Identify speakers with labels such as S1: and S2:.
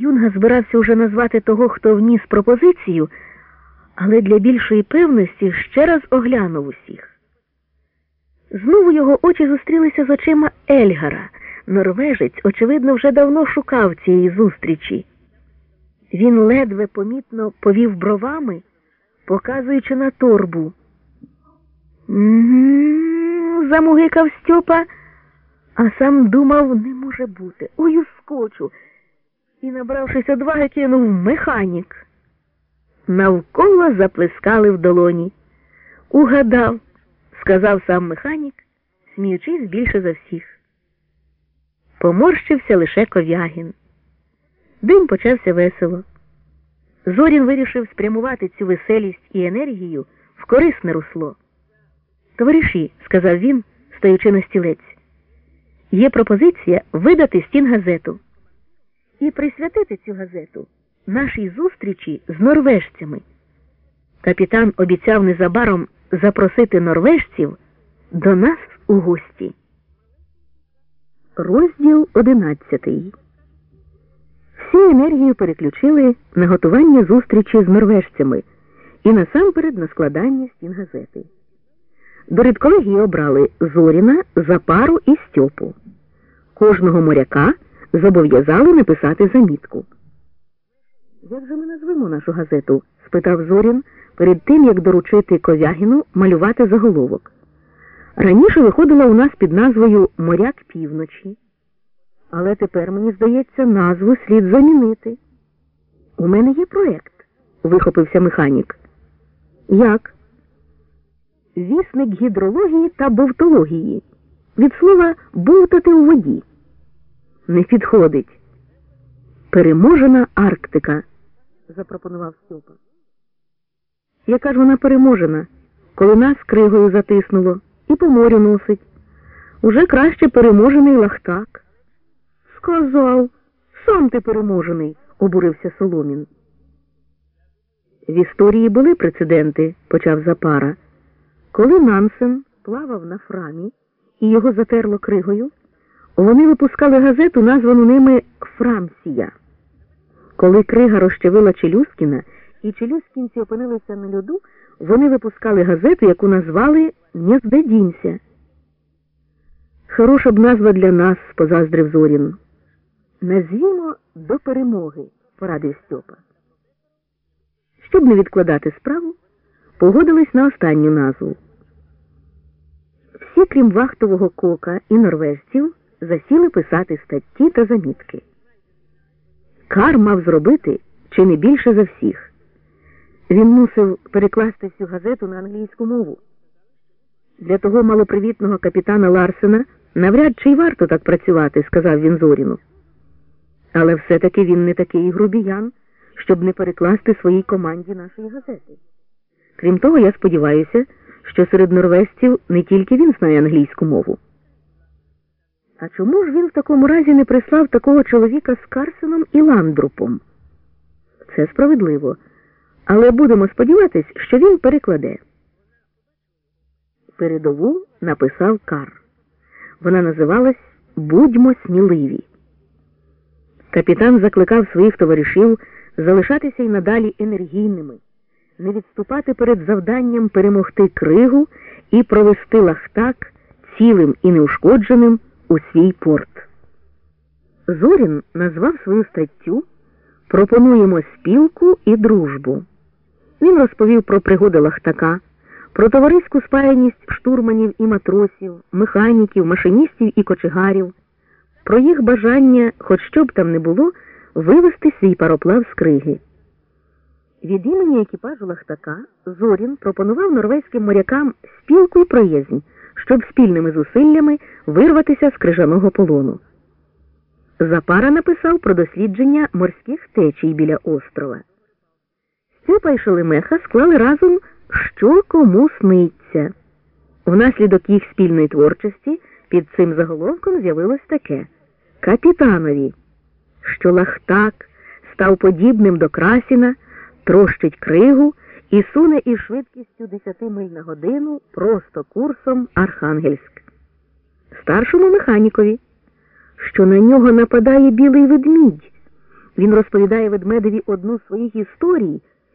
S1: Юнга збирався уже назвати того, хто вніс пропозицію, але для більшої певності ще раз оглянув усіх. Знову його очі зустрілися з очима Ельгара. Норвежець, очевидно, вже давно шукав цієї зустрічі. Він ледве помітно повів бровами, показуючи на торбу. «М-м-м», Замугикав Стьопа, а сам думав, не може бути. Ой, ускочу. І, набравшись одваги, кинув механік. Навколо заплескали в долоні. Угадав, сказав сам механік, сміючись більше за всіх. Поморщився лише ков'ягін. Дим почався весело. Зорін вирішив спрямувати цю веселість і енергію в корисне русло. Товариші, сказав він, стоячи на стілець, є пропозиція видати стін газету і присвятити цю газету нашій зустрічі з норвежцями. Капітан обіцяв незабаром запросити норвежців до нас у гості. Розділ одинадцятий. Всі енергію переключили на готування зустрічі з норвежцями і насамперед на складання стін газети. До редколегії обрали Зоріна, Запару і Стьопу. Кожного моряка зобов'язали написати замітку. Як же ми назвемо нашу газету? спитав Зорін перед тим, як доручити Ковягіну малювати заголовок. Раніше виходила у нас під назвою Моряк півночі. Але тепер, мені здається, назву слід замінити. У мене є проєкт, вихопився механік. Як? Вісник гідрології та бовтології. Від слова бовтати у воді. Не підходить. Переможена Арктика, запропонував Стьопа. Яка ж вона переможена, коли нас кригою затиснуло і по морю носить. Уже краще переможений лахтак. Сказав, сам ти переможений, обурився Соломін. В історії були прецеденти, почав Запара. Коли Нансен плавав на фрамі і його затерло кригою, вони випускали газету, названу ними Фрамсія. Коли крига розчавила Челюскіна і челюскінці опинилися на льоду, вони випускали газету, яку назвали «Не здадімся». Хороша б назва для нас, позаздрив Зорін. Назвімо до перемоги, порадив Стьопа. Щоб не відкладати справу, погодились на останню назву. Всі, крім вахтового кока і норвежців, засіли писати статті та замітки. Кар мав зробити чи не більше за всіх. Він мусив перекласти всю газету на англійську мову. Для того малопривітного капітана Ларсена навряд чи й варто так працювати, сказав він Зоріну. Але все-таки він не такий грубіян, щоб не перекласти своїй команді нашої газети. Крім того, я сподіваюся, що серед норвезців не тільки він знає англійську мову. А чому ж він в такому разі не прислав такого чоловіка з Карсеном і Ландрупом? Це справедливо. Але будемо сподіватись, що він перекладе. Передову написав Кар. Вона називалась Будьмо сміливі. Капітан закликав своїх товаришів залишатися й надалі енергійними, не відступати перед завданням перемогти кригу і провести лахтак цілим і неушкодженим у свій порт. Зорін назвав свою статтю Пропонуємо спілку і дружбу. Він розповів про пригоди лахтака, про товариську спаяність штурманів і матросів, механіків, машиністів і кочегарів, про їх бажання, хоч що б там не було, вивести свій пароплав з криги. Від імені екіпажу лахтака Зорін пропонував норвезьким морякам спілку і приязнь, щоб спільними зусиллями вирватися з крижаного полону. Запара написав про дослідження морських течій біля острова. Степа і Шелемеха склали разом, що кому сниться. Внаслідок їх спільної творчості під цим заголовком з'явилось таке Капітанові, що лахтак став подібним до красіна, трощить кригу і суне із швидкістю 10 миль на годину просто курсом Архангельськ. Старшому механікові, що на нього нападає білий ведмідь Він розповідає ведмедеві одну з своїх історій.